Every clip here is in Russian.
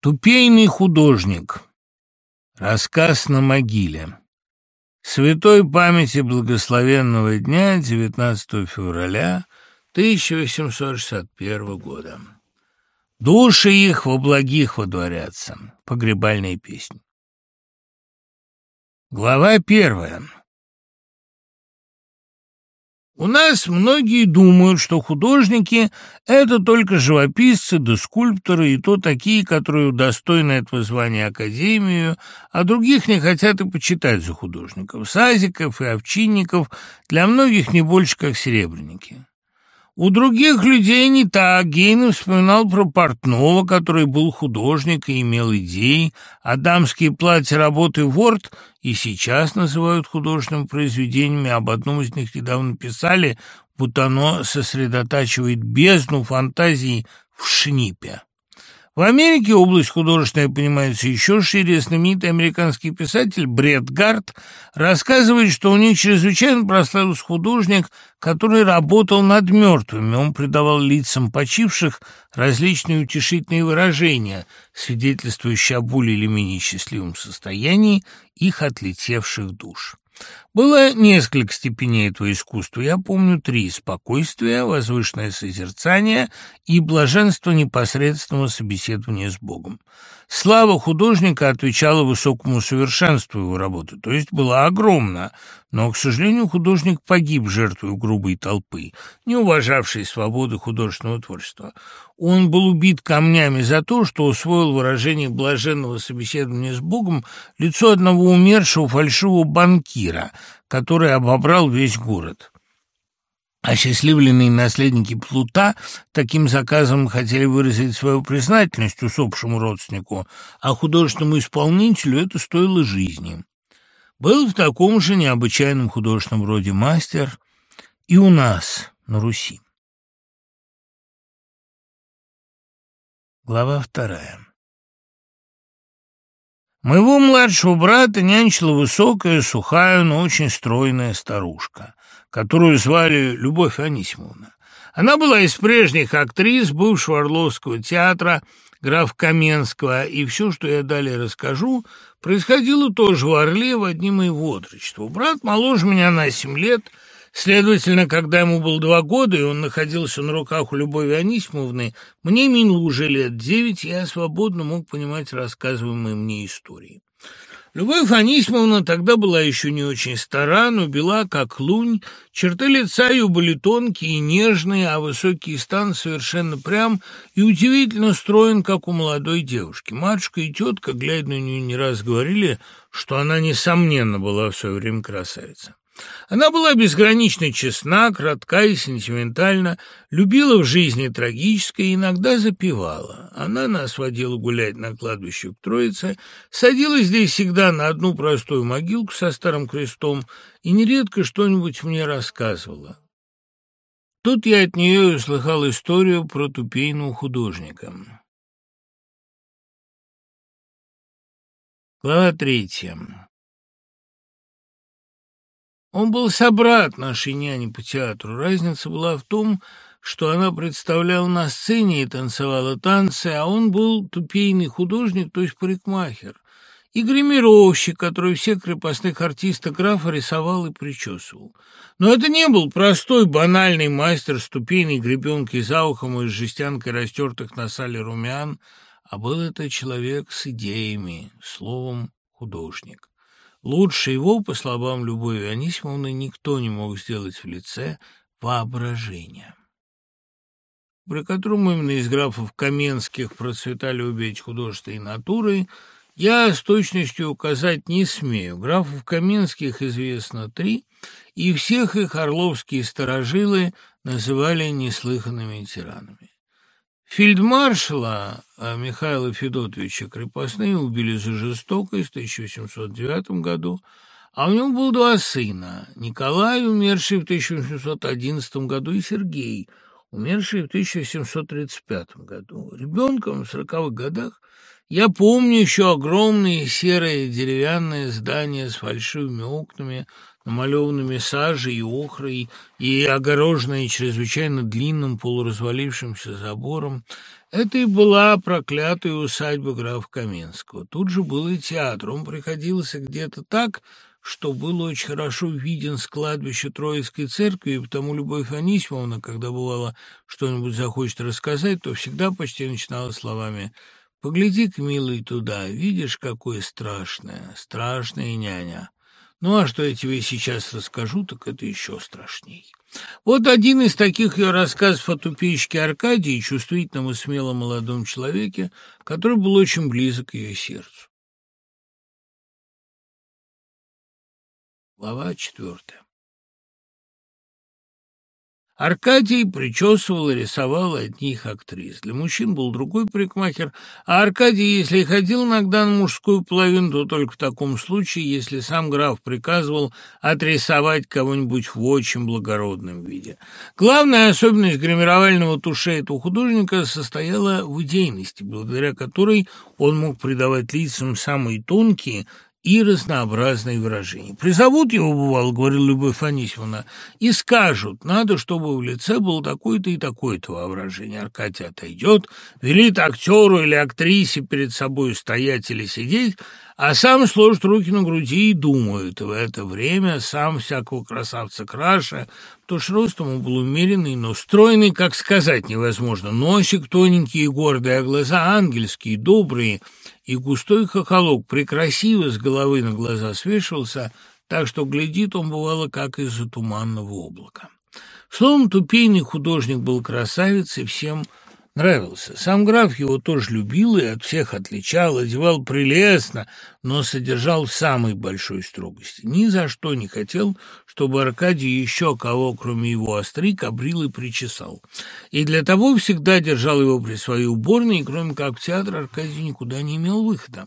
Тупейный художник. Рассказ на могиле. Святой памяти благословенного дня 19 февраля 1861 года. Души их во благих водворятся. Погребальная песня. Глава первая. У нас многие думают, что художники — это только живописцы да скульпторы, и то такие, которые удостоены этого звания Академию, а других не хотят и почитать за художников. Сазиков и овчинников для многих не больше, как серебряники. У других людей не так. Гейн вспоминал про портного, который был художник и имел идеи, а дамские платья работы Ворд и сейчас называют художественными произведениями. Об одном из них недавно писали, будто оно сосредотачивает бездну фантазии в шнипе. В Америке область художественная понимается еще шире. Знаменитый американский писатель Бред Гарт рассказывает, что у них чрезвычайно прославился художник, который работал над мертвыми. Он придавал лицам почивших различные утешительные выражения, свидетельствующие о более или менее счастливом состоянии их отлетевших душ. Было несколько степеней этого искусства. Я помню три – спокойствие, возвышенное созерцание и блаженство непосредственного собеседования с Богом. Слава художника отвечала высокому совершенству его работы, то есть была огромна, но, к сожалению, художник погиб жертвой грубой толпы, не уважавшей свободы художественного творчества. Он был убит камнями за то, что усвоил выражение блаженного собеседования с Богом лицо одного умершего фальшивого банкира, который обобрал весь город. Осчастливленные наследники Плута таким заказом хотели выразить свою признательность усопшему родственнику, а художественному исполнителю это стоило жизни. Был в таком же необычайном художественном роде мастер и у нас, на Руси. Глава вторая. Моего младшего брата нянчила высокая, сухая, но очень стройная старушка которую звали Любовь Анисимовна. Она была из прежних актрис бывшего Орловского театра, граф Каменского, и все, что я далее расскажу, происходило тоже в Орле в одни моего отрочества. Брат моложе меня на семь лет, следовательно, когда ему было два года, и он находился на руках у Любови Анисимовны, мне минуло уже лет девять, и я свободно мог понимать рассказываемые мне истории. Любовь Анисимовна тогда была еще не очень стара, но бела, как лунь. Черты лица ее были тонкие и нежные, а высокий стан совершенно прям и удивительно строен, как у молодой девушки. Матушка и тетка, глядя на нее, не раз говорили, что она, несомненно, была в свое время красавица. Она была безгранично честна, кратка и сентиментальна, любила в жизни трагическое и иногда запевала. Она нас водила гулять на кладбище к Троице, садилась здесь всегда на одну простую могилку со старым крестом и нередко что-нибудь мне рассказывала. Тут я от нее услыхал историю про тупейного художника. Глава третья. Он был собрат нашей няни по театру. Разница была в том, что она представляла на сцене и танцевала танцы, а он был тупейный художник, то есть парикмахер, и гримировщик, который всех крепостных артистов графа рисовал и причесывал. Но это не был простой банальный мастер с тупейной гребенкой за ухом и с жестянкой растертых на сале румян, а был это человек с идеями, словом, художник. Лучше его, по словам Любови Анисимовны, никто не мог сделать в лице воображения при котором именно из графов Каменских процветали обе эти художественные натуры, я с точностью указать не смею. Графов Каменских известно три, и всех их орловские сторожилы называли неслыханными тиранами. Фельдмаршала Михаила Федотовича крепостные убили за жестокость в 1809 году, а у него было два сына – Николай, умерший в 1811 году, и Сергей, умерший в 1735 году. Ребенком в сороковых годах я помню еще огромные серые деревянные здания с фальшивыми окнами, намалеванными сажей и охрой, и огороженной чрезвычайно длинным полуразвалившимся забором, это и была проклятая усадьба графа Каменского. Тут же был и театр. Он приходился где-то так, что было очень хорошо виден с кладбища Троицкой церкви, и потому Любовь Анисимовна, когда бывало что-нибудь захочет рассказать, то всегда почти начинала словами «Погляди-ка, милый, туда, видишь, какое страшное, страшное няня». Ну, а что я тебе сейчас расскажу, так это еще страшней. Вот один из таких ее рассказов о тупейщике Аркадии, чувствительном и смелом молодом человеке, который был очень близок к ее сердцу. Глава четвертая. Аркадий причесывал и рисовал одних актрис. Для мужчин был другой парикмахер, а Аркадий, если и ходил иногда на мужскую половину, то только в таком случае, если сам граф приказывал отрисовать кого-нибудь в очень благородном виде. Главная особенность гримировального туше этого художника состояла в идейности, благодаря которой он мог придавать лицам самые тонкие, и разнообразные выражения. Призовут его, бывало, говорил Любовь Анисьевна, и скажут, надо, чтобы в лице было такое-то и такое-то воображение. Аркадий отойдет, велит актеру или актрисе перед собой стоять или сидеть, а сам сложит руки на груди и думает. В это время сам всякого красавца краше, потому что рост ему был умеренный, но стройный, как сказать невозможно. Носик тоненький и гордый, а глаза ангельские, добрые, и густой хохолок прекрасиво с головы на глаза свешивался, так что глядит он, бывало, как из-за туманного облака. Словом, тупейный художник был красавец и всем нравился. Сам граф его тоже любил и от всех отличал, одевал прелестно, но содержал в самой большой строгости. Ни за что не хотел, чтобы Аркадий еще кого, кроме его остриг, обрил и причесал. И для того всегда держал его при своей уборной, и кроме как в театр Аркадий никуда не имел выхода.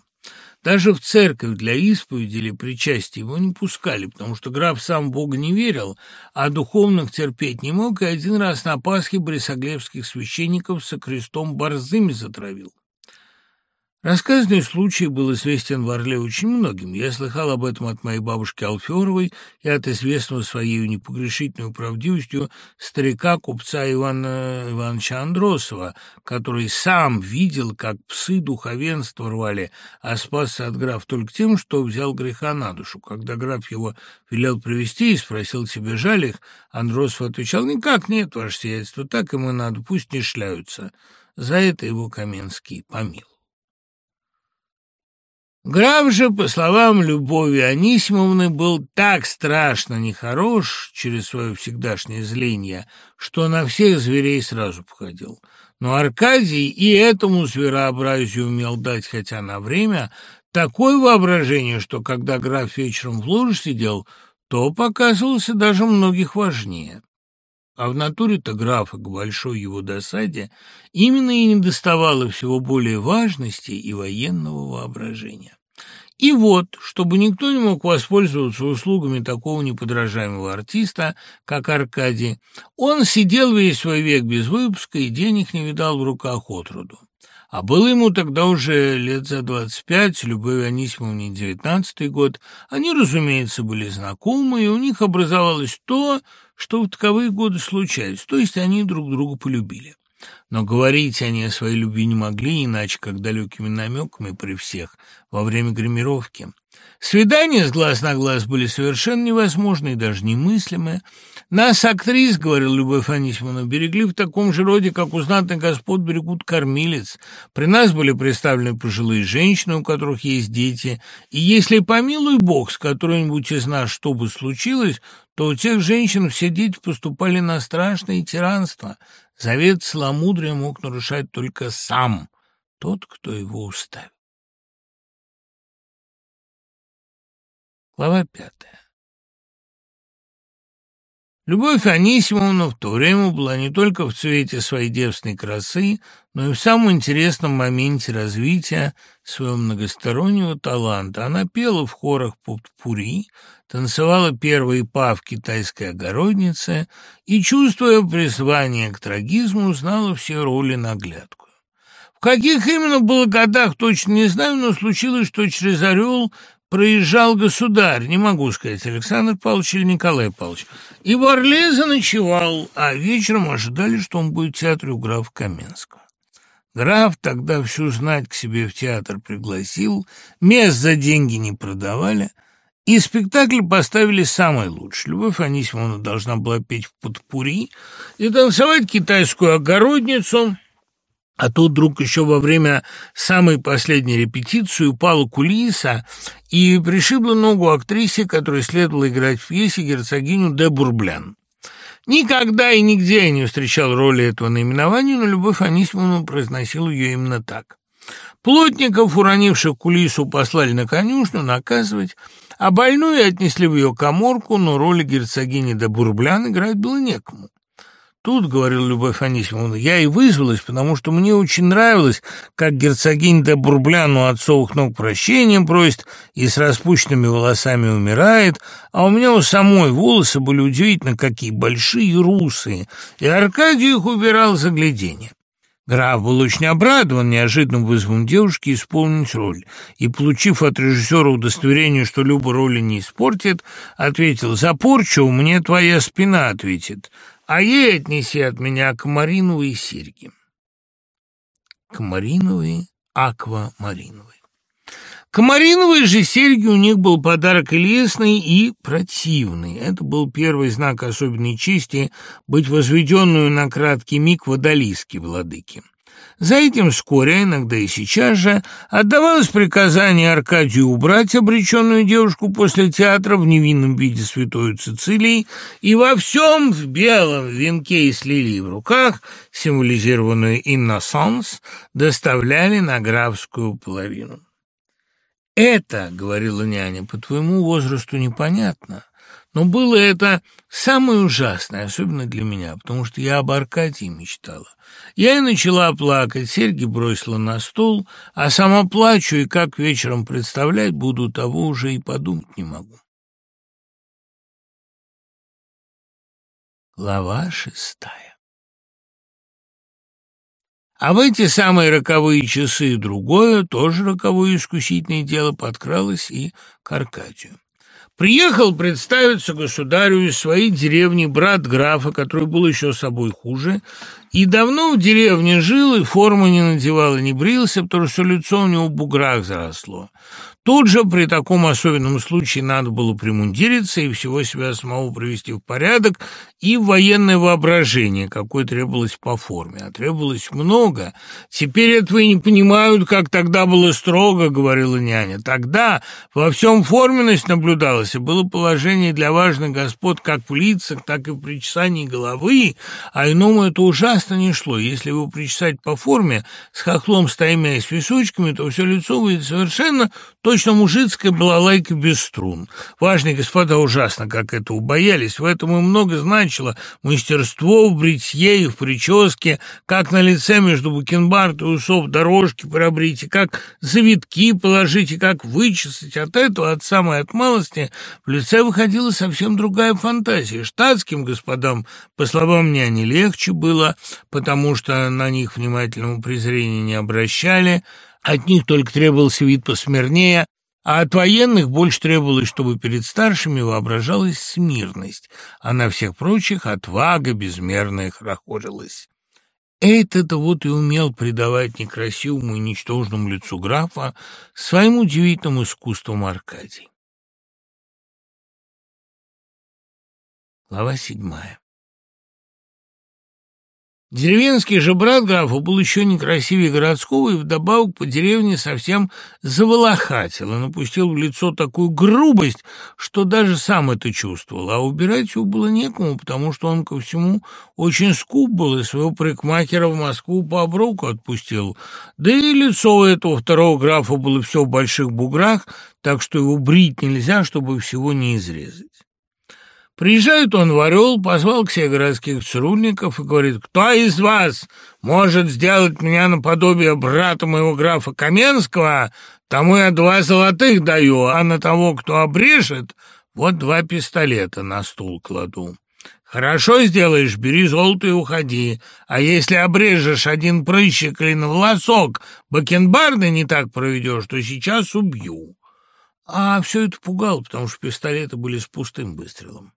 Даже в церковь для исповеди или причастия его не пускали, потому что граф сам Бога не верил, а духовных терпеть не мог, и один раз на Пасхе борисоглебских священников со крестом борзыми затравил. Рассказанный случай был известен в Орле очень многим. Я слыхал об этом от моей бабушки Алферовой и от известного своей непогрешительной правдивостью старика купца Ивана Ивановича Андросова, который сам видел, как псы духовенства рвали, а спасся от граф только тем, что взял греха на душу. Когда граф его велел привести и спросил себе, жаль их, Андросов отвечал, «Никак нет, ваше сиятельство, так им и надо, пусть не шляются». За это его Каменский помил. Граф же, по словам Любови Анисимовны, был так страшно нехорош через свое всегдашнее зление, что на всех зверей сразу походил. Но Аркадий и этому зверообразию умел дать, хотя на время, такое воображение, что когда граф вечером в ложе сидел, то показывался даже многих важнее. А в натуре-то графа, к большой его досаде, именно и не доставало всего более важности и военного воображения. И вот, чтобы никто не мог воспользоваться услугами такого неподражаемого артиста, как Аркадий, он сидел весь свой век без выпуска и денег не видал в руках отроду. А было ему тогда уже лет за двадцать пять, Любовь Анисимовне девятнадцатый год. Они, разумеется, были знакомы, и у них образовалось то, что в таковые годы случается, то есть они друг друга полюбили. Но говорить они о своей любви не могли, иначе как далекими намеками при всех во время гримировки. Свидания с глаз на глаз были совершенно невозможны и даже немыслимы. Нас, актрис, — говорил Любовь Анисимовна, — берегли в таком же роде, как у знатных господ берегут кормилец. При нас были представлены пожилые женщины, у которых есть дети, и если, помилуй бог, с которой-нибудь из нас что бы случилось, то у тех женщин все дети поступали на страшное тиранство. Завет целомудрия мог нарушать только сам, тот, кто его уставил. Глава пятая. Любовь Анисимовна в то время была не только в цвете своей девственной красы, но и в самом интересном моменте развития своего многостороннего таланта. Она пела в хорах пури, танцевала первые па в китайской огороднице и, чувствуя призвание к трагизму, знала все роли наглядку. В каких именно было годах, точно не знаю, но случилось, что через «Орел» проезжал государь, не могу сказать, Александр Павлович или Николай Павлович, и в Орле заночевал, а вечером ожидали, что он будет в театре у графа Каменского. Граф тогда всю знать к себе в театр пригласил, мест за деньги не продавали, и спектакль поставили самый лучший. Любовь Анисимовна должна была петь в подпури и танцевать китайскую огородницу, а тут вдруг еще во время самой последней репетиции упала кулиса и пришибла ногу актрисе, которая следовала играть в пьесе герцогиню де Бурблян. Никогда и нигде я не встречал роли этого наименования, но Любовь Анисимовна произносила ее именно так. Плотников, уронивших кулису, послали на конюшню наказывать, а больную отнесли в ее коморку, но роли герцогини де Бурблян играть было некому. Тут, — говорил Любовь Анисимовна, — я и вызвалась, потому что мне очень нравилось, как герцогинь де Бурблян у отцовых ног прощением просит и с распущенными волосами умирает, а у меня у самой волосы были удивительно какие большие русые, и Аркадий их убирал за глядение. Граф был очень обрадован неожиданным вызовом девушки исполнить роль, и, получив от режиссера удостоверение, что Люба роли не испортит, ответил «За порчу мне твоя спина ответит, а ей отнеси от меня аквамариновые серьги. Аквамариновые, аквамариновые. Комариновые же серьги у них был подарок и лесный, и противный. Это был первый знак особенной чести быть возведенную на краткий миг водолизки владыки. За этим вскоре, иногда и сейчас же, отдавалось приказание Аркадию убрать обреченную девушку после театра в невинном виде святой Цицилии и во всем в белом венке и с лилией в руках, символизированную «инносанс», доставляли на графскую половину. «Это, — говорила няня, — по твоему возрасту непонятно». Но было это самое ужасное, особенно для меня, потому что я об Аркадии мечтала. Я и начала плакать, серьги бросила на стол, а сама плачу, и как вечером представлять буду, того уже и подумать не могу. Глава шестая А в эти самые роковые часы другое, тоже роковое искусительное дело подкралось и к Аркадию. Приехал представиться государю из своей деревни брат графа, который был еще собой хуже, и давно в деревне жил, и форму не надевал, и не брился, потому что лицо у него в буграх заросло. Тут же при таком особенном случае надо было примундириться и всего себя самого привести в порядок и военное воображение, какое требовалось по форме. А требовалось много. Теперь этого и не понимают, как тогда было строго, говорила няня. Тогда во всем форменность наблюдалась, и было положение для важных господ как в лицах, так и в причесании головы, а иному это ужасно не шло. Если его причесать по форме, с хохлом, стаймя и с височками, то все лицо выйдет совершенно Точно мужицкая балалайка без струн. Важные господа ужасно, как это убоялись. В этом и много значило мастерство в бритье и в прическе, как на лице между бакенбард и усов дорожки пробрить, и как завитки положить, и как вычесать. От этого, от самой от малости, в лице выходила совсем другая фантазия. Штатским господам, по словам няни, легче было, потому что на них внимательного презрения не обращали, от них только требовался вид посмирнее, а от военных больше требовалось, чтобы перед старшими воображалась смирность, а на всех прочих отвага безмерная хорохорилась. Это-то вот и умел придавать некрасивому и ничтожному лицу графа своим удивительным искусством Аркадий. Глава седьмая Деревенский же брат графа был еще некрасивее городского и вдобавок по деревне совсем заволохатил и напустил в лицо такую грубость, что даже сам это чувствовал, а убирать его было некому, потому что он ко всему очень скуп был и своего прикмахера в Москву по оброку отпустил. Да и лицо у этого второго графа было все в больших буграх, так что его брить нельзя, чтобы всего не изрезать. Приезжает он в Орел, позвал к себе городских цирульников и говорит, «Кто из вас может сделать меня наподобие брата моего графа Каменского, тому я два золотых даю, а на того, кто обрежет, вот два пистолета на стул кладу». «Хорошо сделаешь, бери золото и уходи. А если обрежешь один прыщик или на волосок, бакенбарды не так проведешь, то сейчас убью». А все это пугало, потому что пистолеты были с пустым выстрелом.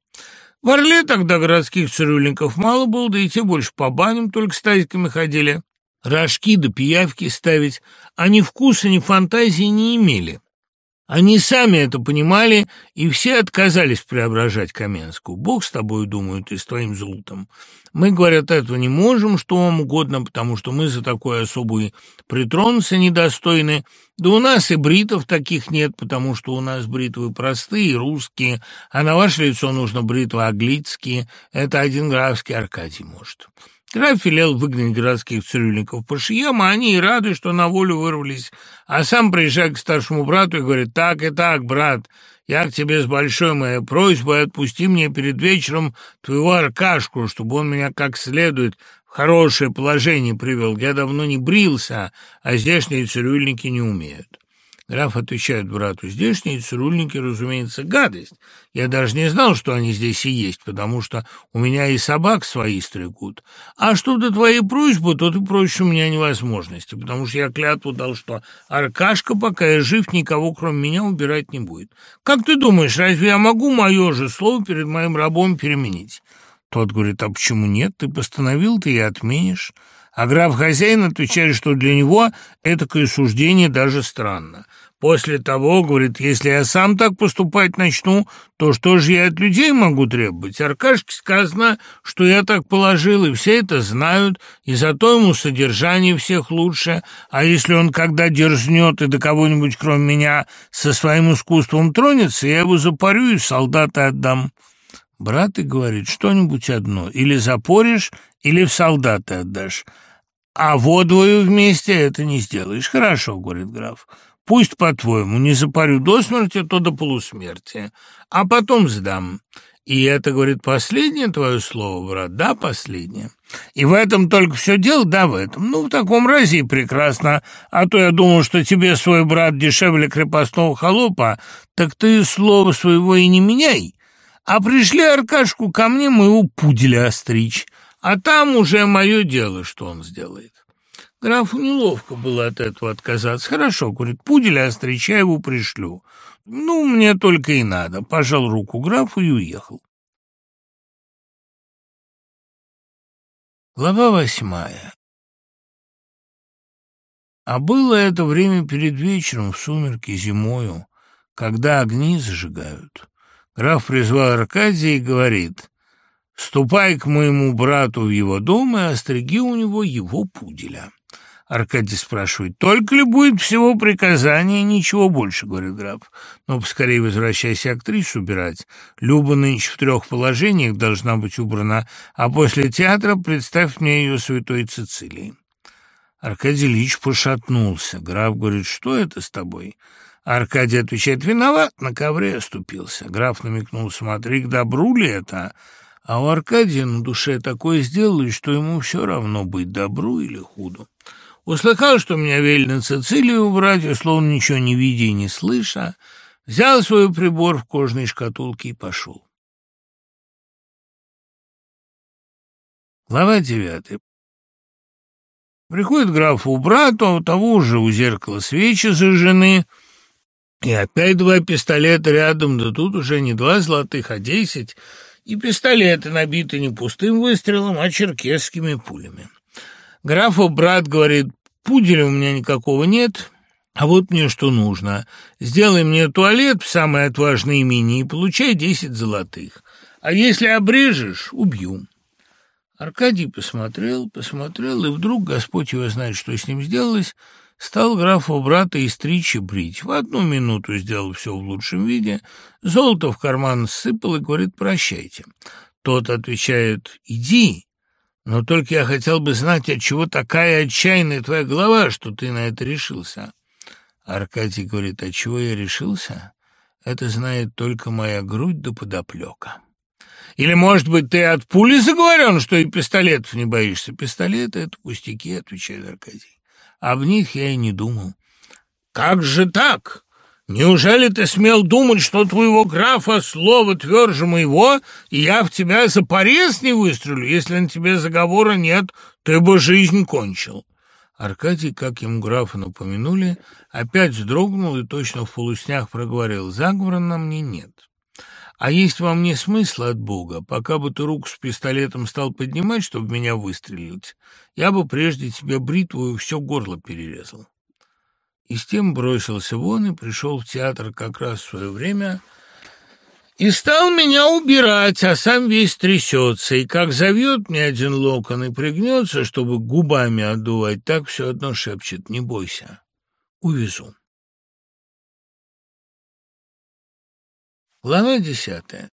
В Орле тогда городских цирюльников мало было, да и те больше по баням только с ходили. Рожки да пиявки ставить. Они вкуса, ни фантазии не имели. Они сами это понимали, и все отказались преображать Каменскую. Бог с тобой, думают, и с твоим золотом. Мы, говорят, этого не можем, что вам угодно, потому что мы за такое особую притронуться недостойны. Да у нас и бритов таких нет, потому что у нас бритвы простые, русские, а на ваше лицо нужно бритвы аглицкие. Это один графский Аркадий может. Граф велел выгнать городских цирюльников по шиям, а они и рады, что на волю вырвались, а сам приезжает к старшему брату и говорит, «Так и так, брат, я к тебе с большой моей просьбой, отпусти мне перед вечером твоего Аркашку, чтобы он меня как следует в хорошее положение привел. Я давно не брился, а здешние цирюльники не умеют». Граф отвечает брату, здешние цирульники, разумеется, гадость. Я даже не знал, что они здесь и есть, потому что у меня и собак свои стригут. А что до твоей просьбы, то ты просишь у меня невозможности, потому что я клятву дал, что Аркашка, пока я жив, никого, кроме меня, убирать не будет. Как ты думаешь, разве я могу мое же слово перед моим рабом переменить? Тот говорит, а почему нет? Ты постановил, ты и отменишь. А граф-хозяин отвечает, что для него этакое суждение даже странно. После того, говорит, если я сам так поступать начну, то что же я от людей могу требовать? Аркашке сказано, что я так положил, и все это знают, и зато ему содержание всех лучше. А если он когда дерзнет и до кого-нибудь, кроме меня, со своим искусством тронется, я его запорю и солдаты отдам. Брат и говорит, что-нибудь одно, или запоришь, или в солдаты отдашь. А водвою вместе это не сделаешь. Хорошо, говорит граф. Пусть, по-твоему, не запарю до смерти, то до полусмерти, а потом сдам. И это, говорит, последнее твое слово, брат? Да, последнее. И в этом только все дело? Да, в этом. Ну, в таком разе и прекрасно. А то я думал, что тебе свой брат дешевле крепостного холопа, так ты слова своего и не меняй. А пришли Аркашку ко мне моего пуделя остричь, а там уже мое дело, что он сделает. Графу неловко было от этого отказаться. Хорошо, говорит, пуделя Остричаеву пришлю. Ну, мне только и надо. Пожал руку графу и уехал. Глава восьмая. А было это время перед вечером, в сумерки, зимою, когда огни зажигают. Граф призвал Аркадия и говорит, «Ступай к моему брату в его дом и остриги у него его пуделя». Аркадий спрашивает, только ли будет всего приказания, ничего больше, говорит граф. Но поскорее возвращайся актрису убирать. Люба нынче в трех положениях должна быть убрана, а после театра представь мне ее святой Цицилии. Аркадий Ильич пошатнулся. Граф говорит, что это с тобой? Аркадий отвечает, виноват, на ковре оступился. Граф намекнул, смотри, к добру ли это? А у Аркадия на душе такое сделалось, что ему все равно быть добру или худу. Услыхал, что меня велено Цицилию убрать, и, словно ничего не видя и не слыша, взял свой прибор в кожаной шкатулке и пошел. Глава девятая. Приходит графу у брата, у того же у зеркала свечи зажжены, и опять два пистолета рядом, да тут уже не два золотых, а десять, и пистолеты набиты не пустым выстрелом, а черкесскими пулями. Графу брат говорит, пуделя у меня никакого нет, а вот мне что нужно. Сделай мне туалет в самое отважное имени и получай десять золотых. А если обрежешь, убью. Аркадий посмотрел, посмотрел, и вдруг, Господь его знает, что с ним сделалось, стал графу брата и стричь и брить. В одну минуту сделал все в лучшем виде, золото в карман сыпал и говорит «прощайте». Тот отвечает «иди». Но только я хотел бы знать, от чего такая отчаянная твоя голова, что ты на это решился. Аркадий говорит, от чего я решился? Это знает только моя грудь да подоплека. Или, может быть, ты от пули заговорен, что и пистолетов не боишься? Пистолеты — это пустяки, отвечает Аркадий. Об них я и не думал. Как же так? Неужели ты смел думать, что твоего графа слово тверже моего, и я в тебя за порез не выстрелю? Если на тебе заговора нет, ты бы жизнь кончил. Аркадий, как ему графа напомянули, опять вздрогнул и точно в полуснях проговорил «Заговора на мне нет». А есть во мне смысл от Бога. Пока бы ты руку с пистолетом стал поднимать, чтобы меня выстрелить, я бы прежде тебе бритву и все горло перерезал. И с тем бросился вон и пришел в театр как раз в свое время и стал меня убирать, а сам весь трясется, и как зовет мне один локон и пригнется, чтобы губами отдувать, так все одно шепчет «Не бойся, увезу». Глава десятая.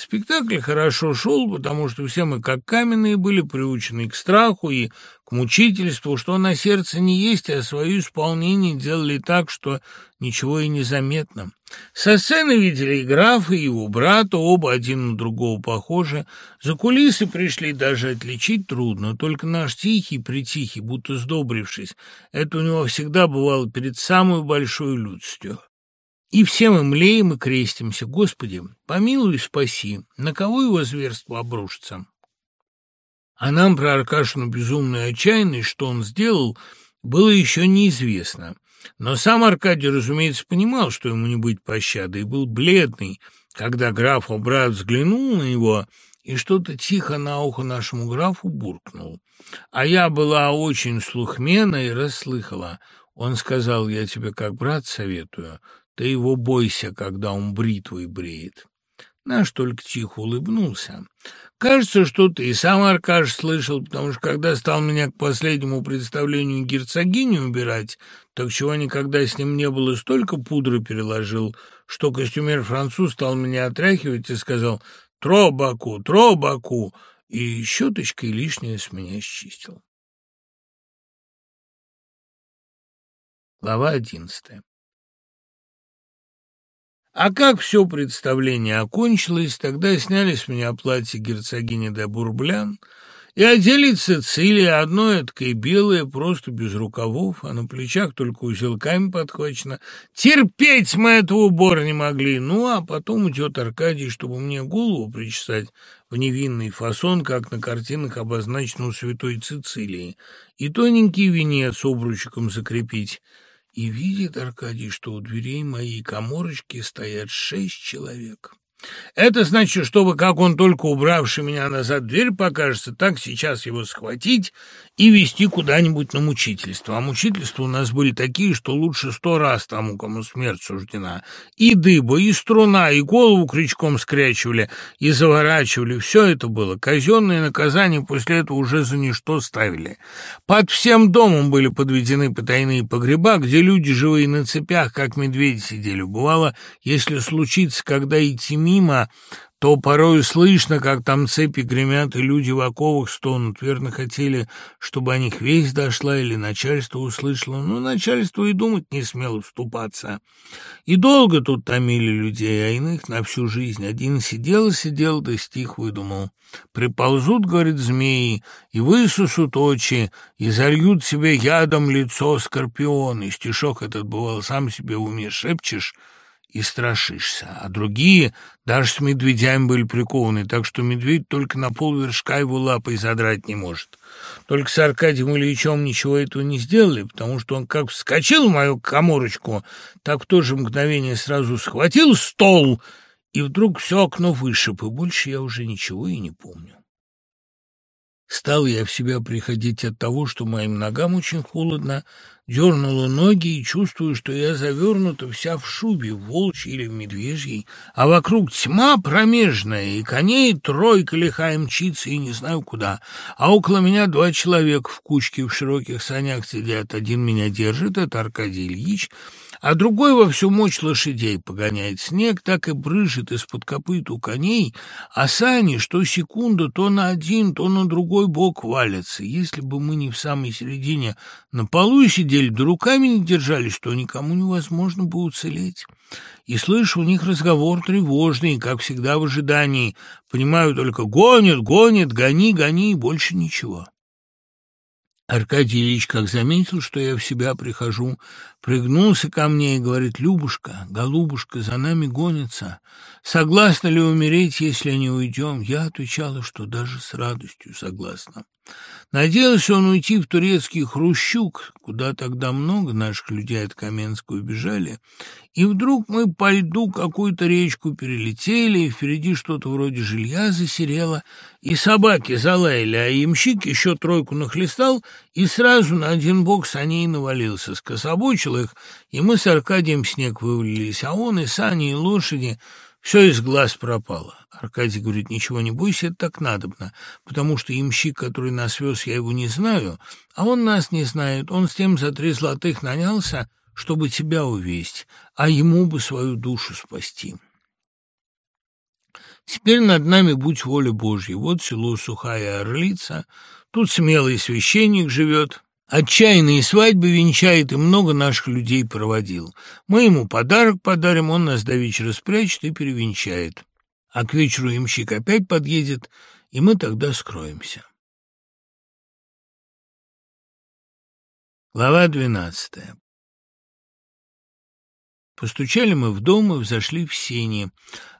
Спектакль хорошо шел, потому что все мы, как каменные, были приучены к страху и к мучительству, что на сердце не есть, а свое исполнение делали так, что ничего и не заметно. Со сцены видели и графа, и его брата, оба один на другого похожи. За кулисы пришли даже отличить трудно, только наш тихий, притихий, будто сдобрившись, это у него всегда бывало перед самой большой людостью. И все мы млеем и крестимся. Господи, помилуй и спаси. На кого его зверство обрушится? А нам про Аркашину безумную отчаянность, что он сделал, было еще неизвестно. Но сам Аркадий, разумеется, понимал, что ему не быть пощады, и был бледный, когда граф брат взглянул на него и что-то тихо на ухо нашему графу буркнул. А я была очень слухмена и расслыхала. Он сказал, я тебе как брат советую, ты его бойся, когда он бритвой бреет. Наш только тихо улыбнулся. Кажется, что ты и сам Аркаш слышал, потому что когда стал меня к последнему представлению герцогини убирать, так чего никогда с ним не было, столько пудры переложил, что костюмер-француз стал меня отряхивать и сказал «Тро, Баку, тро, Баку!» и щеточкой лишнее с меня счистил. Глава одиннадцатая а как все представление окончилось, тогда сняли с меня платье герцогини де Бурблян и одели Цицилия, одно эткое белое, просто без рукавов, а на плечах только узелками подхвачено. Терпеть мы этого убора не могли. Ну, а потом идет Аркадий, чтобы мне голову причесать в невинный фасон, как на картинах обозначено у святой Цицилии, и тоненький венец обручиком закрепить. И видит Аркадий, что у дверей моей коморочки стоят шесть человек. Это значит, чтобы, как он только убравший меня назад дверь покажется, так сейчас его схватить и вести куда-нибудь на мучительство. А мучительства у нас были такие, что лучше сто раз тому, кому смерть суждена. И дыба, и струна, и голову крючком скрячивали, и заворачивали. Все это было. Казенные наказания после этого уже за ничто ставили. Под всем домом были подведены потайные погреба, где люди живые на цепях, как медведи, сидели. Бывало, если случится, когда идти мимо, то порою слышно, как там цепи гремят, и люди в оковах стонут. Верно, хотели, чтобы о них весть дошла или начальство услышало, но начальство и думать не смело вступаться. И долго тут томили людей, а иных на всю жизнь. Один сидел-сидел, да стих выдумал. «Приползут, — говорит, — змеи, и высусут очи, и зальют себе ядом лицо скорпион». И стишок этот бывал сам себе в уме шепчешь — и страшишься, а другие даже с медведями были прикованы, так что медведь только на полвершка его лапой задрать не может. Только с Аркадием Ильичем ничего этого не сделали, потому что он как вскочил в мою коморочку, так в то же мгновение сразу схватил стол и вдруг все окно вышиб, и больше я уже ничего и не помню. Стал я в себя приходить от того, что моим ногам очень холодно, дернула ноги и чувствую, что я завернута вся в шубе, в волчьей или в медвежьей, а вокруг тьма промежная, и коней тройка лихая мчится, и не знаю куда. А около меня два человека в кучке в широких санях сидят. Один меня держит, это Аркадий Ильич, а другой во всю мощь лошадей погоняет. Снег так и брыжет из-под копыт у коней, а сани что секунду то на один, то на другой бок валятся. Если бы мы не в самой середине на полу сидели, да руками не держались, то никому невозможно бы уцелеть. И слышу у них разговор тревожный, как всегда в ожидании. Понимаю только «гонят, гонят, гони, гони» и больше ничего. Аркадий Ильич, как заметил, что я в себя прихожу, пригнулся ко мне и говорит, «Любушка, голубушка, за нами гонится. Согласна ли умереть, если не уйдем?» Я отвечала, что даже с радостью согласна. Надеялся он уйти в турецкий Хрущук, куда тогда много наших людей от Каменска убежали, и вдруг мы по льду какую-то речку перелетели, и впереди что-то вроде жилья засерело, и собаки залаяли, а ямщик еще тройку нахлестал и сразу на один бок саней навалился, скособочил их, и мы с Аркадием снег вывалились, а он и сани, и лошади — все из глаз пропало. Аркадий говорит, ничего не бойся, это так надобно, потому что имщик, который нас вез, я его не знаю, а он нас не знает, он с тем за три золотых нанялся, чтобы тебя увесть, а ему бы свою душу спасти. Теперь над нами будь воля Божья. Вот село Сухая Орлица, тут смелый священник живет, Отчаянные свадьбы венчает и много наших людей проводил. Мы ему подарок подарим, он нас до вечера спрячет и перевенчает. А к вечеру имщик опять подъедет, и мы тогда скроемся. Глава двенадцатая Постучали мы в дом и взошли в сени.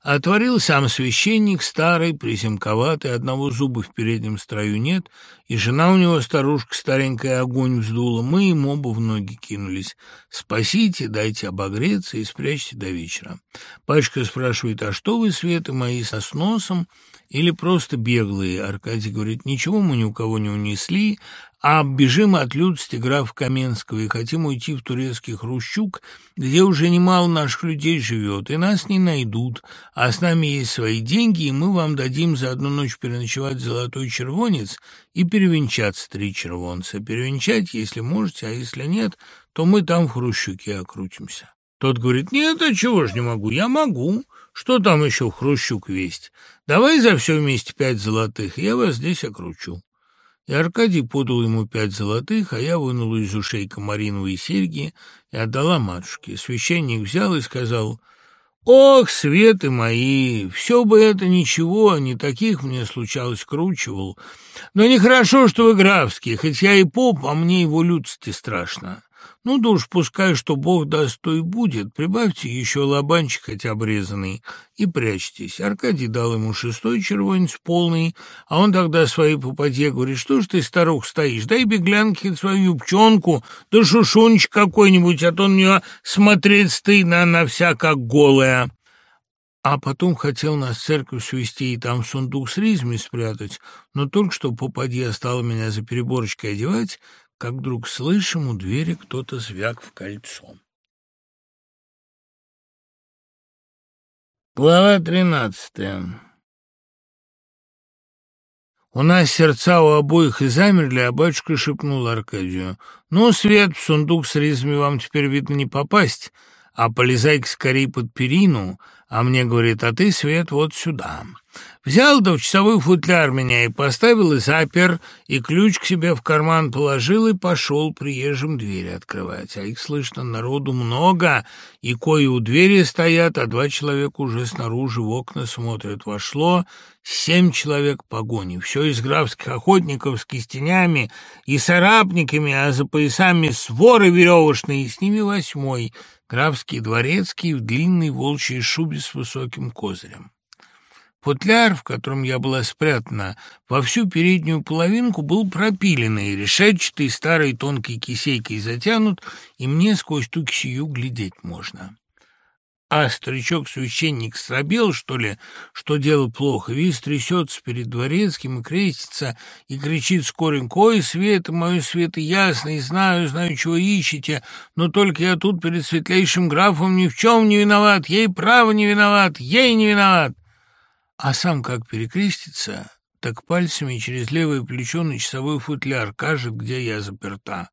Отворил сам священник, старый, приземковатый, одного зуба в переднем строю нет, и жена у него, старушка старенькая, огонь вздула. Мы им оба в ноги кинулись. «Спасите, дайте обогреться и спрячьте до вечера». Пачка спрашивает, «А что вы, Светы мои, со сносом или просто беглые?» Аркадий говорит, «Ничего мы ни у кого не унесли, а бежим от людости графа Каменского и хотим уйти в турецкий Хрущук, где уже немало наших людей живет, и нас не найдут, а с нами есть свои деньги, и мы вам дадим за одну ночь переночевать золотой червонец и перевенчаться три червонца. Перевенчать, если можете, а если нет, то мы там в Хрущуке окрутимся». Тот говорит, нет, а чего ж не могу, я могу. Что там еще в Хрущук весть? Давай за все вместе пять золотых, я вас здесь окручу. И Аркадий подал ему пять золотых, а я вынула из ушей комариновые серьги и отдала матушке. Священник взял и сказал, «Ох, светы мои, все бы это ничего, не таких мне случалось кручивал. Но нехорошо, что вы графские, хоть я и поп, а мне его людости страшно». Ну да уж пускай, что Бог даст, то и будет. Прибавьте еще лобанчик хоть обрезанный и прячьтесь. Аркадий дал ему шестой червонец полный, а он тогда своей попадье говорит, что ж ты, старух, стоишь, дай беглянке свою юбчонку, да шушунчик какой-нибудь, а то на нее смотреть стыдно, она вся как голая. А потом хотел нас в церковь свести и там сундук с ризами спрятать, но только что попадья стала меня за переборочкой одевать, как вдруг слышим у двери кто-то звяк в кольцо. Глава тринадцатая У нас сердца у обоих и замерли, а батюшка шепнул Аркадию. «Ну, Свет, в сундук с ризами вам теперь, видно, не попасть, а полезай-ка скорей под перину, а мне говорит, а ты, Свет, вот сюда». Взял да в часовой футляр меня и поставил, и запер, и ключ к себе в карман положил и пошел приезжим двери открывать. А их слышно народу много, и кое у двери стоят, а два человека уже снаружи в окна смотрят. Вошло семь человек погони. Все из графских охотников с кистенями и сарапниками, а за поясами своры веревочные, и с ними восьмой, графский дворецкий в длинной волчьей шубе с высоким козырем. Футляр, в котором я была спрятана, во всю переднюю половинку был пропиленный, решетчатый, старой тонкой кисейкой затянут, и мне сквозь ту кисею глядеть можно. А старичок-священник срабел, что ли, что дело плохо, весь трясется перед дворецким и крестится, и кричит скоренько, «Ой, Света, мое Света, ясно, и знаю, знаю, чего ищете, но только я тут перед светлейшим графом ни в чем не виноват, ей право не виноват, ей не виноват!» А сам как перекрестится, так пальцами через левое плечо на часовой футляр кажет, где я заперта.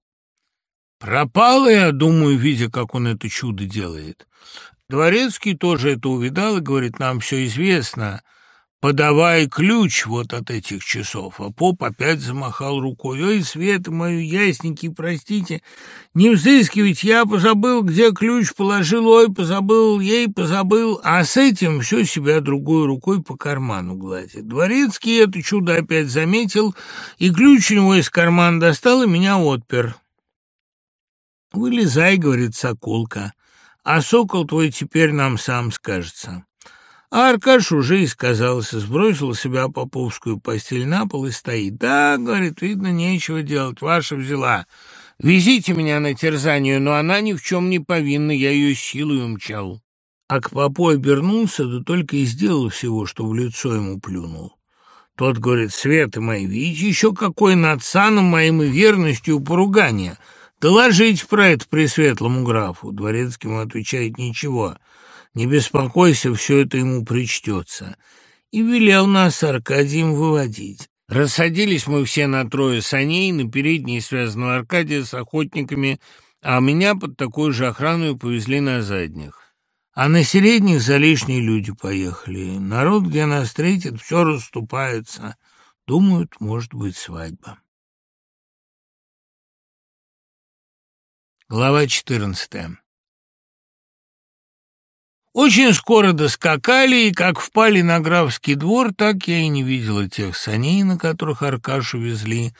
Пропала я, думаю, видя, как он это чудо делает. Дворецкий тоже это увидал и говорит, нам все известно — подавай ключ вот от этих часов. А поп опять замахал рукой. Ой, Света мою, ясненький, простите, не взыскивайте, я позабыл, где ключ положил, ой, позабыл, ей позабыл. А с этим все себя другой рукой по карману гладит. Дворецкий это чудо опять заметил, и ключ у него из кармана достал и меня отпер. «Вылезай», — говорит соколка, — «а сокол твой теперь нам сам скажется». А Аркаш уже и сказался, сбросил себя поповскую постель на пол и стоит. «Да, — говорит, — видно, нечего делать, ваша взяла. Везите меня на терзание, но она ни в чем не повинна, я ее силой умчал». А к попу обернулся, да только и сделал всего, что в лицо ему плюнул. Тот говорит, Света мои, видите еще какой над саном моим и верностью поругание. Доложите про это пресветлому графу. Дворецкий ему отвечает, ничего. Не беспокойся, все это ему причтется. И велел нас Аркадием выводить. Рассадились мы все на трое саней, на передней связанного Аркадия с охотниками, а меня под такую же охрану повезли на задних. А на средних за лишние люди поехали. Народ, где нас встретит, все расступается. Думают, может быть свадьба. Глава четырнадцатая очень скоро доскакали, и как впали на графский двор, так я и не видела тех саней, на которых Аркашу везли.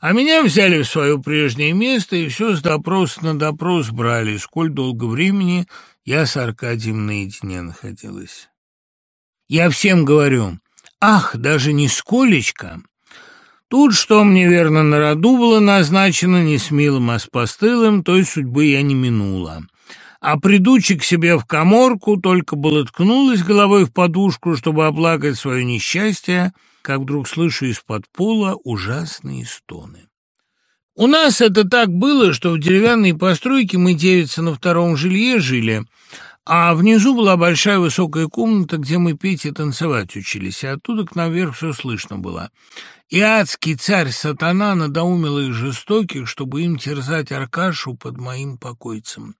А меня взяли в свое прежнее место, и все с допроса на допрос брали, сколь долго времени я с Аркадием наедине находилась. Я всем говорю, ах, даже не сколечко. Тут, что мне верно на роду было назначено, не с милым, а с постылым, той судьбы я не минула а придучи к себе в коморку, только было ткнулась головой в подушку, чтобы оплакать свое несчастье, как вдруг слышу из-под пола ужасные стоны. У нас это так было, что в деревянной постройке мы девицы на втором жилье жили, а внизу была большая высокая комната, где мы петь и танцевать учились, и оттуда к наверх все слышно было. И адский царь сатана надоумил их жестоких, чтобы им терзать Аркашу под моим покойцем.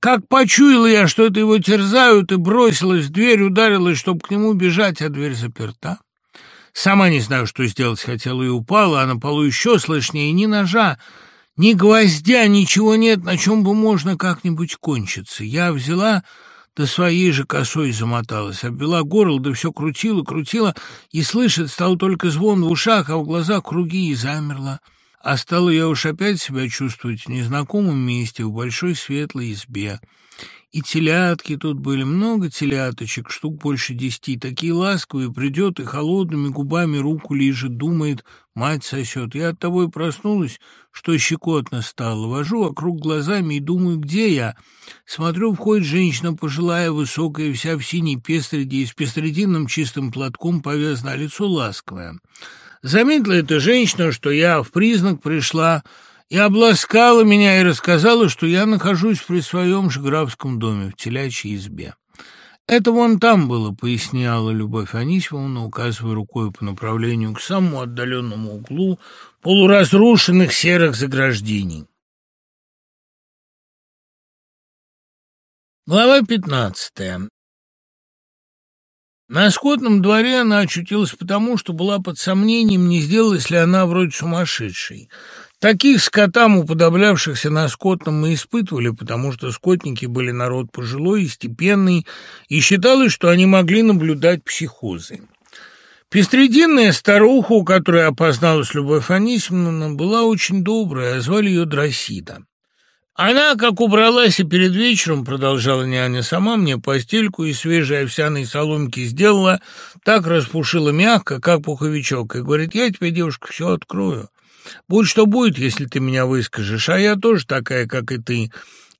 Как почуяла я, что это его терзают, и бросилась дверь, ударилась, чтобы к нему бежать, а дверь заперта. Сама не знаю, что сделать хотела, и упала, а на полу еще слышнее ни ножа, ни гвоздя, ничего нет, на чем бы можно как-нибудь кончиться. Я взяла, да своей же косой замоталась, обвела горло, да все крутила, крутила, и слышит стал только звон в ушах, а в глазах круги, и замерла. А стала я уж опять себя чувствовать в незнакомом месте, в большой светлой избе. И телятки тут были, много теляточек, штук больше десяти, такие ласковые, придет и холодными губами руку лижет, думает, мать сосет. Я от того и проснулась, что щекотно стало. Вожу вокруг глазами и думаю, где я? Смотрю, входит женщина пожилая, высокая, вся в синей пестреде и с пестрединным чистым платком повязана, лицо ласковое. Заметила эта женщина, что я в признак пришла, и обласкала меня и рассказала, что я нахожусь при своем же графском доме в телячьей избе. «Это вон там было», — поясняла Любовь Анисьевна, указывая рукой по направлению к самому отдаленному углу полуразрушенных серых заграждений. Глава пятнадцатая. На скотном дворе она очутилась потому, что была под сомнением, не сделалась ли она вроде сумасшедшей. Таких скотам, уподоблявшихся на скотном, мы испытывали, потому что скотники были народ пожилой и степенный, и считалось, что они могли наблюдать психозы. Пестрединная старуха, у которой опозналась Любовь Анисимовна, была очень добрая, а звали ее Дросида. Она, как убралась и перед вечером, продолжала няня, сама мне постельку из свежей овсяной соломки сделала, так распушила мягко, как пуховичок, и говорит, я тебе, девушка, все открою. Будь что будет, если ты меня выскажешь, а я тоже такая, как и ты.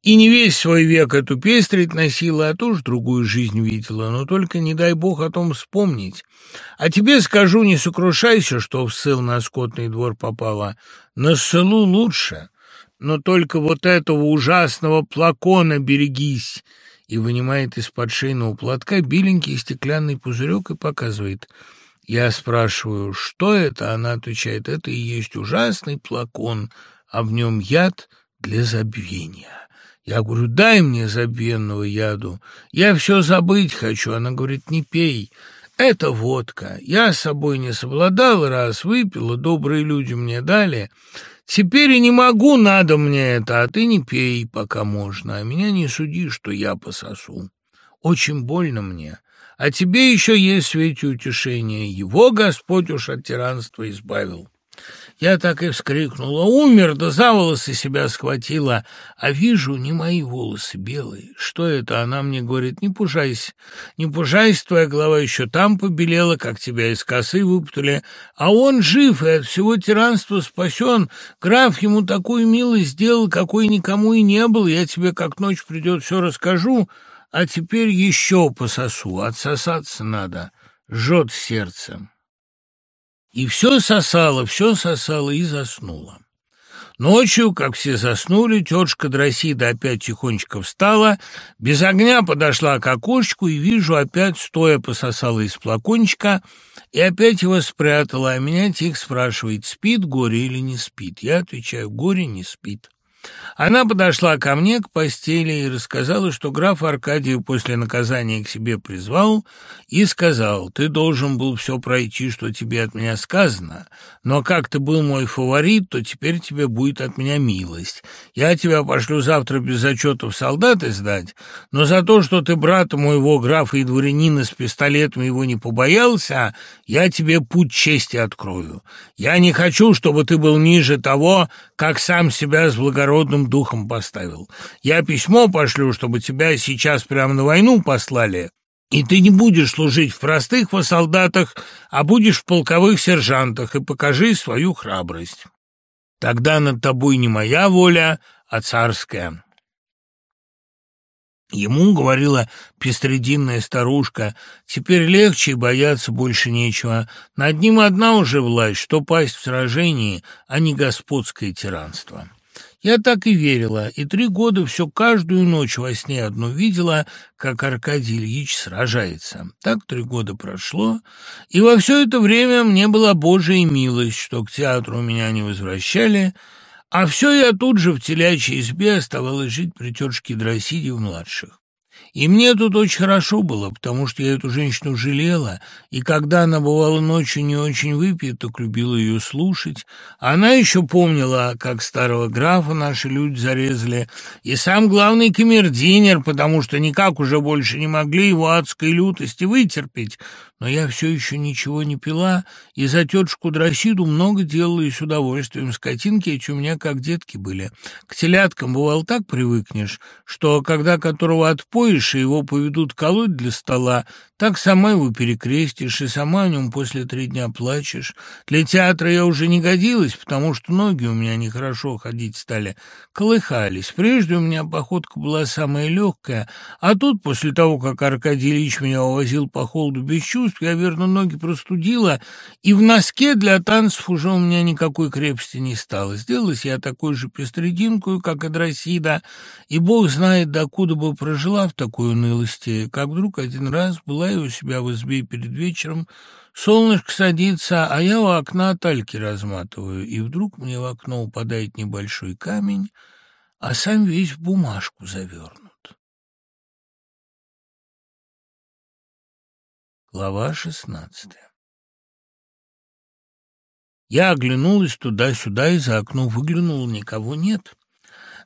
И не весь свой век эту пестрить носила, а тоже другую жизнь видела, но только не дай бог о том вспомнить. А тебе скажу, не сокрушайся, что в ссыл на скотный двор попала. На ссылу лучше но только вот этого ужасного плакона берегись!» И вынимает из-под шейного платка беленький стеклянный пузырек и показывает. Я спрашиваю, что это? Она отвечает, это и есть ужасный плакон, а в нем яд для забвения. Я говорю, дай мне забвенного яду, я все забыть хочу. Она говорит, не пей, это водка. Я с собой не совладал, раз выпила, добрые люди мне дали. Теперь и не могу, надо мне это, а ты не пей, пока можно, а меня не суди, что я пососу. Очень больно мне. А тебе еще есть в свете утешение. Его Господь уж от тиранства избавил. Я так и вскрикнула. Умер, да за волосы себя схватила. А вижу, не мои волосы белые. Что это? Она мне говорит, не пужайся. Не пужайся, твоя голова еще там побелела, как тебя из косы выпутали. А он жив и от всего тиранства спасен. Граф ему такую милость сделал, какой никому и не был. Я тебе, как ночь придет, все расскажу. А теперь еще пососу. Отсосаться надо. Жжет сердце. И все сосало, все сосало и заснула. Ночью, как все заснули, тетушка Дросида опять тихонечко встала, без огня подошла к окошечку и, вижу, опять стоя пососала из флакончика и опять его спрятала, а меня тихо спрашивает, спит горе или не спит. Я отвечаю, горе не спит. Она подошла ко мне к постели и рассказала, что граф Аркадий после наказания к себе призвал и сказал, «Ты должен был все пройти, что тебе от меня сказано, но как ты был мой фаворит, то теперь тебе будет от меня милость. Я тебя пошлю завтра без зачетов солдаты сдать, но за то, что ты брата моего графа и дворянина с пистолетом его не побоялся, я тебе путь чести открою. Я не хочу, чтобы ты был ниже того, как сам себя с благородным духом поставил. Я письмо пошлю, чтобы тебя сейчас прямо на войну послали, и ты не будешь служить в простых солдатах, а будешь в полковых сержантах, и покажи свою храбрость. Тогда над тобой не моя воля, а царская». Ему говорила пестрединная старушка, теперь легче и бояться больше нечего. Над ним одна уже власть, что пасть в сражении, а не господское тиранство. Я так и верила, и три года все каждую ночь во сне одну видела, как Аркадий Ильич сражается. Так три года прошло, и во все это время мне была Божья милость, что к театру меня не возвращали, а все я тут же в телячьей избе оставалась жить при тетушке Дросиде в младших. И мне тут очень хорошо было, потому что я эту женщину жалела, и когда она бывала ночью не очень выпьет, так любила ее слушать. Она еще помнила, как старого графа наши люди зарезали, и сам главный камердинер, потому что никак уже больше не могли его адской лютости вытерпеть, но я все еще ничего не пила, и за тетушку Дросиду много делала и с удовольствием. Скотинки эти у меня как детки были. К теляткам, бывал, так привыкнешь, что когда которого отпоишь, и его поведут колоть для стола, так сама его перекрестишь, и сама о нем после три дня плачешь. Для театра я уже не годилась, потому что ноги у меня нехорошо ходить стали, колыхались. Прежде у меня походка была самая легкая, а тут, после того, как Аркадий Ильич меня увозил по холоду без чувств, я, верно, ноги простудила, и в носке для танцев уже у меня никакой крепости не стало. Сделалась я такой же пестрединкую, как и Дросида, и бог знает, докуда бы прожила в такой унылости, как вдруг один раз была я у себя в избе перед вечером, солнышко садится, а я у окна тальки разматываю, и вдруг мне в окно упадает небольшой камень, а сам весь в бумажку завернут. Глава шестнадцатая Я оглянулась туда-сюда, и за окно выглянула, никого нет.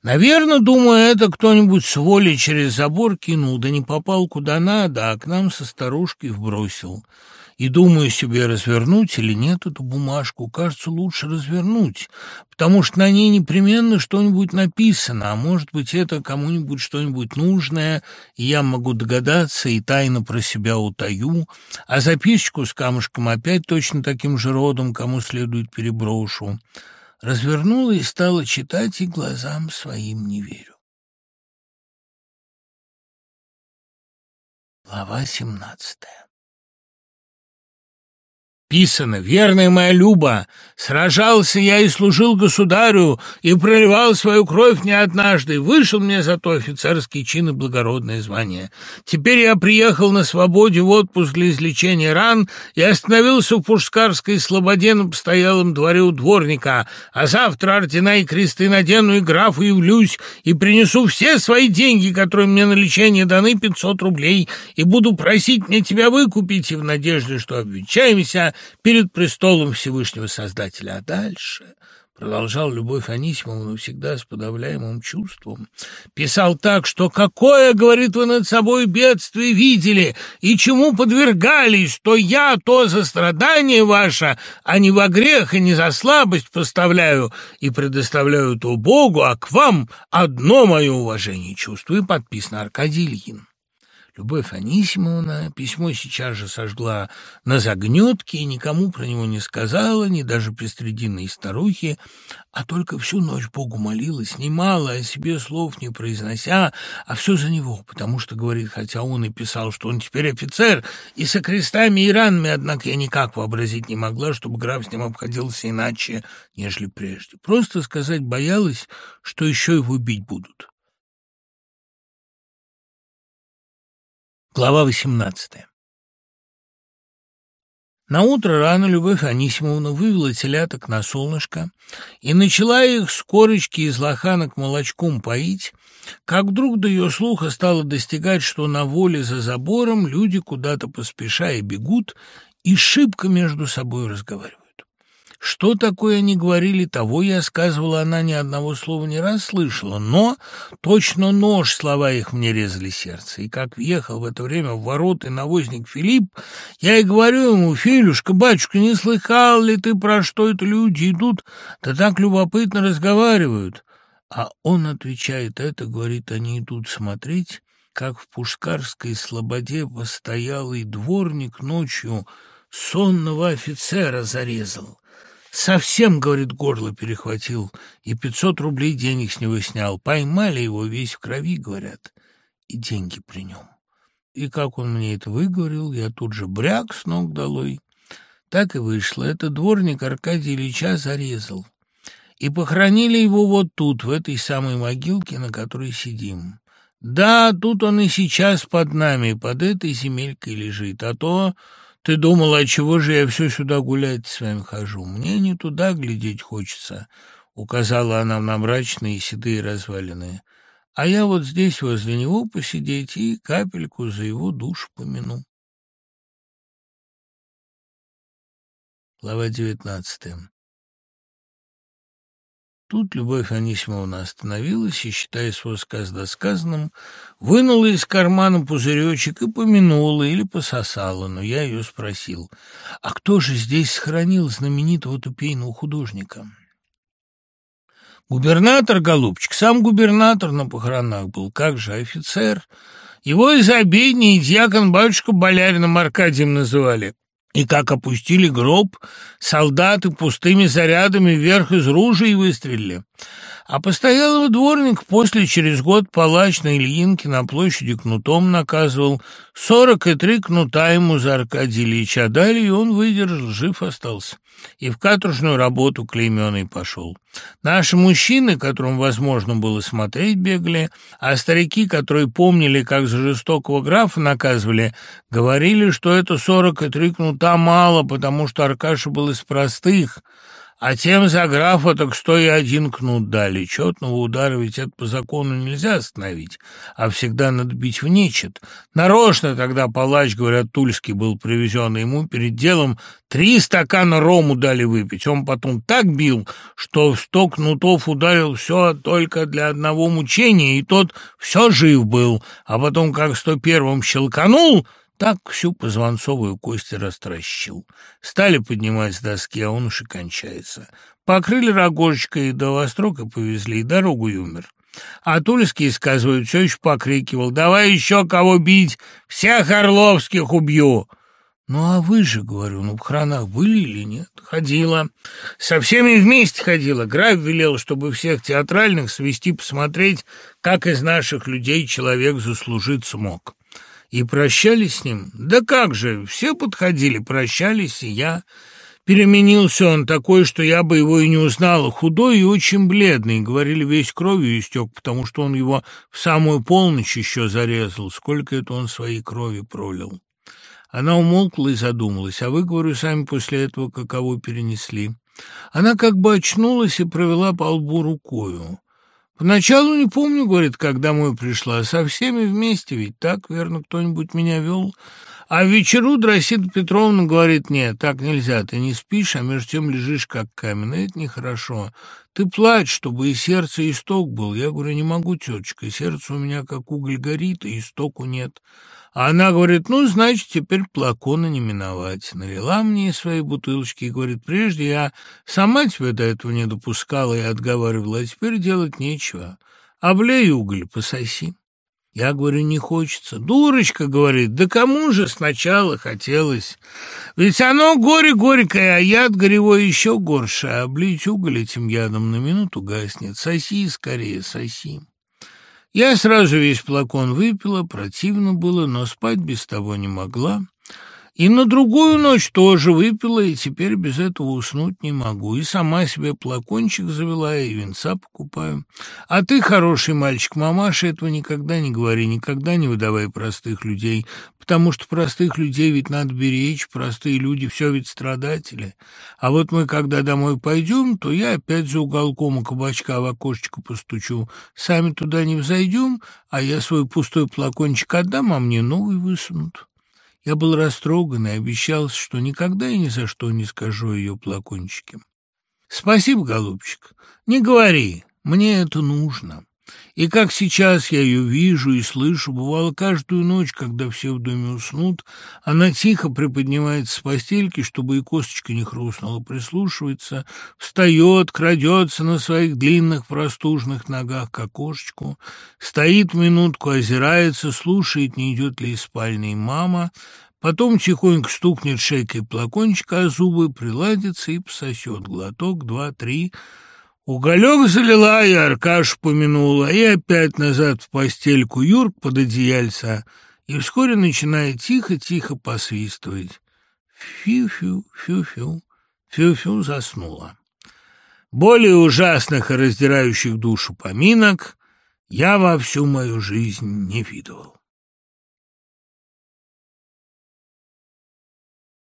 Наверное, думаю, это кто-нибудь с воли через забор кинул, да не попал куда надо, а к нам со старушкой вбросил. И думаю себе, развернуть или нет эту бумажку. Кажется, лучше развернуть, потому что на ней непременно что-нибудь написано, а может быть, это кому-нибудь что-нибудь нужное, и я могу догадаться и тайно про себя утаю, а записочку с камушком опять точно таким же родом, кому следует переброшу развернула и стала читать, и глазам своим не верю. Глава семнадцатая Писано, верная моя Люба, сражался я и служил государю, и проливал свою кровь не однажды, вышел мне зато офицерский чин и благородное звание. Теперь я приехал на свободе в отпуск для излечения ран и остановился в Пушкарской слободе на постоялом дворе у дворника, а завтра ордена и кресты надену и графу явлюсь, и принесу все свои деньги, которые мне на лечение даны, пятьсот рублей, и буду просить мне тебя выкупить, и в надежде, что обвенчаемся, перед престолом Всевышнего Создателя. А дальше продолжал Любовь Анисимовна всегда с подавляемым чувством, писал так, что «какое, — говорит, — вы над собой бедствие видели и чему подвергались, то я, то за страдание ваше, а не во грех и не за слабость поставляю и предоставляю то Богу, а к вам одно мое уважение чувствую». Подписано Аркадий Ильин. Любовь Анисимовна письмо сейчас же сожгла на загнетке и никому про него не сказала, ни даже пристрединной старухе, а только всю ночь Богу молилась, немало о себе слов не произнося, а все за него, потому что, говорит, хотя он и писал, что он теперь офицер, и со крестами и ранами, однако я никак вообразить не могла, чтобы граф с ним обходился иначе, нежели прежде. Просто сказать боялась, что еще его бить будут. Глава 18 На утро рано Любовь Анисимовна вывела теляток на солнышко и начала их с корочки из лоханок молочком поить, как вдруг до ее слуха стало достигать, что на воле за забором люди куда-то поспешая бегут и шибко между собой разговаривают. Что такое они говорили, того я сказывала, она ни одного слова не раз слышала, но точно нож слова их мне резали сердце. И как въехал в это время в ворота навозник Филипп, я и говорю ему, «Филюшка, батюшка, не слыхал ли ты, про что это люди идут, да так любопытно разговаривают?» А он отвечает, это, говорит, они идут смотреть, как в Пушкарской слободе постоялый дворник ночью сонного офицера зарезал. Совсем, говорит, горло перехватил и пятьсот рублей денег с него снял. Поймали его весь в крови, говорят, и деньги при нем. И как он мне это выговорил, я тут же бряк с ног долой. Так и вышло. Это дворник Аркадий Ильича зарезал. И похоронили его вот тут, в этой самой могилке, на которой сидим. Да, тут он и сейчас под нами, под этой земелькой лежит, а то ты думала, а чего же я все сюда гулять с вами хожу? Мне не туда глядеть хочется, — указала она на мрачные седые развалины. А я вот здесь возле него посидеть и капельку за его душу помяну. Глава девятнадцатая Тут Любовь Анисимовна остановилась и, считая свой сказ досказанным, вынула из кармана пузыречек и помянула или пососала, но я ее спросил, а кто же здесь сохранил знаменитого тупейного художника? Губернатор, голубчик, сам губернатор на похоронах был, как же офицер. Его из обедни и дьякон батюшка Болярином Аркадием называли. И как опустили гроб, солдаты пустыми зарядами вверх из ружей выстрелили. А постоялого дворник после через год палач на Ильинке на площади кнутом наказывал. Сорок и три кнута ему за Аркадия Ильича дали, и он выдержал, жив остался. И в каторжную работу клейменный пошел. Наши мужчины, которым возможно было смотреть, бегали, а старики, которые помнили, как за жестокого графа наказывали, говорили, что это сорок и три кнута мало, потому что Аркаша был из простых – а тем за графа так сто и один кнут дали. Четного удара ведь это по закону нельзя остановить, а всегда надо бить в нечет. Нарочно тогда палач, говорят, Тульский был привезен, ему перед делом три стакана рому дали выпить. Он потом так бил, что в сто кнутов ударил все только для одного мучения, и тот все жив был, а потом, как сто первым щелканул — так всю позвонцовую кость растращил. Стали поднимать с доски, а он уж и кончается. Покрыли рогожечкой до Вострока повезли, и дорогу и умер. А Тульский, сказывают, все еще покрикивал, «Давай еще кого бить, всех Орловских убью!» «Ну, а вы же, — говорю, — ну, в хранах были или нет?» «Ходила. Со всеми вместе ходила. Граф велел, чтобы всех театральных свести посмотреть, как из наших людей человек заслужить смог». И прощались с ним? Да как же, все подходили, прощались, и я. Переменился он такой, что я бы его и не узнала. Худой и очень бледный. Говорили, весь кровью истек, потому что он его в самую полночь еще зарезал. Сколько это он своей крови пролил. Она умолкла и задумалась. А вы, говорю, сами после этого каково перенесли. Она как бы очнулась и провела по лбу рукою. Поначалу не помню, говорит, как домой пришла, со всеми вместе, ведь так, верно, кто-нибудь меня вел. А вечеру Дросита Петровна говорит, нет, так нельзя, ты не спишь, а между тем лежишь как камень. Это нехорошо. Ты плачь, чтобы и сердце, и исток был. Я говорю, не могу, тетушка, сердце у меня как уголь горит, и истоку нет. А она говорит, ну, значит, теперь плакона не миновать. Налила мне свои бутылочки и говорит, прежде я сама тебя до этого не допускала и отговаривала, а теперь делать нечего. Облей уголь, пососи. Я говорю, не хочется. Дурочка, говорит, да кому же сначала хотелось? Ведь оно горе горькое, а яд горевой еще горше. А облить уголь этим ядом на минуту гаснет. Соси скорее, соси. Я сразу весь флакон выпила, противно было, но спать без того не могла. И на другую ночь тоже выпила, и теперь без этого уснуть не могу. И сама себе плакончик завела, и венца покупаю. А ты, хороший мальчик, мамаша, этого никогда не говори, никогда не выдавай простых людей, потому что простых людей ведь надо беречь, простые люди все ведь страдатели. А вот мы, когда домой пойдем, то я опять за уголком у кабачка в окошечко постучу. Сами туда не взойдем, а я свой пустой плакончик отдам, а мне новый высунут. Я был растроган и обещал, что никогда и ни за что не скажу ее плакончике. «Спасибо, голубчик. Не говори, мне это нужно». И как сейчас я ее вижу и слышу, бывало каждую ночь, когда все в доме уснут, она тихо приподнимается с постельки, чтобы и косточка не хрустнула, прислушивается, встает, крадется на своих длинных простужных ногах к окошечку, стоит минутку, озирается, слушает, не идет ли из спальни мама, Потом тихонько стукнет шейкой плакончика о зубы, приладится и пососет глоток, два, три, Уголек залила, и Аркаш помянула, и опять назад в постельку Юрк под одеяльца, и вскоре начинает тихо-тихо посвистывать. Фью-фью, фью-фью, фью-фью заснула. Более ужасных и раздирающих душу поминок я во всю мою жизнь не видывал.